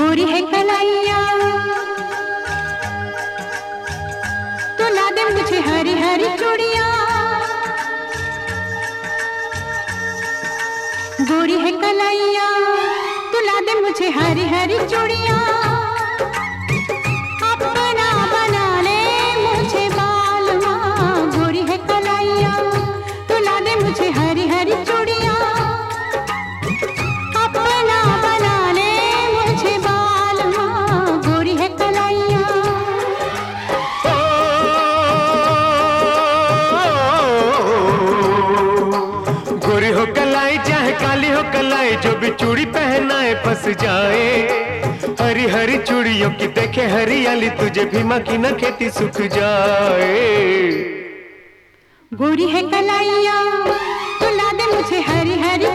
गोरी है कलाइया तो ला दे मुझे हरी हरी चूड़िया। गोरी है कलाइया तो ला दे मुझे हरी हरी चूड़िया। फंस जाए। हरी हरी चूड़ियों की देखे, हरियाली तुझे भीमा की न खेती सुख जाए। गोरी है कलाइया तो ला दे मुझे हरी हरी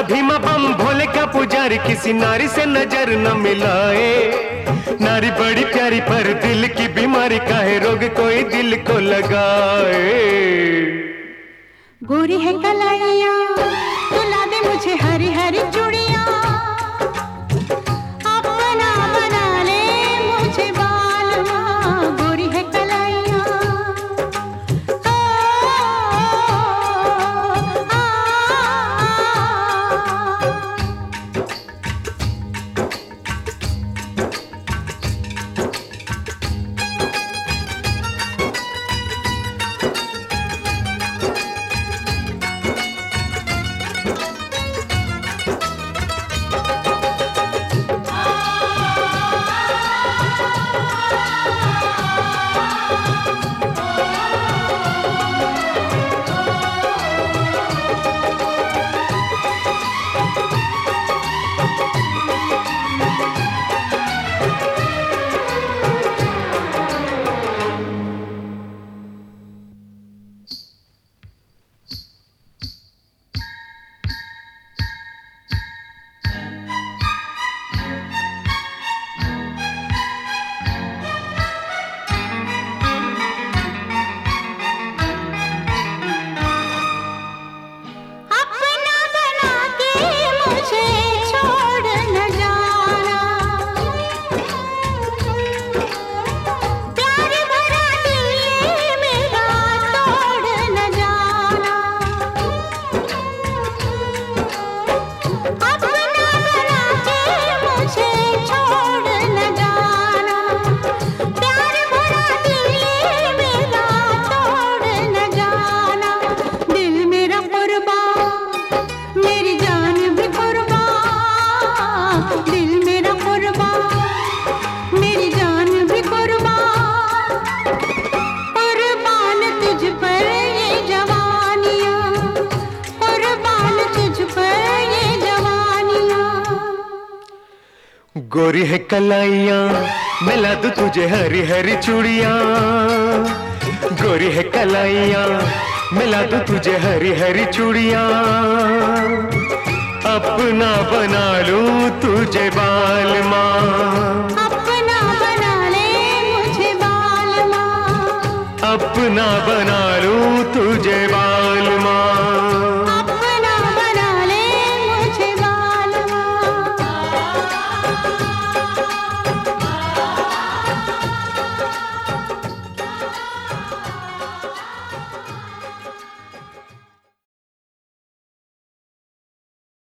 भोला भीमा बम भोले का पुजारी किसी नारी से नज़र न मिलाए। नारी बड़ी प्यारी पर दिल की बीमारी का है रोग कोई दिल को लगाए। गोरी है कलाइया तो ला दे मुझे गोरी है कलाइया मिला दू तुझे हरी हरी चूड़िया। गोरी है कलाइया मिला दू तुझे हरी हरी चूड़िया। अपना बना लूँ तुझे बाल माँ। अपना बना ले मुझे बाल माँ। अपना बना लूँ तुझे बाल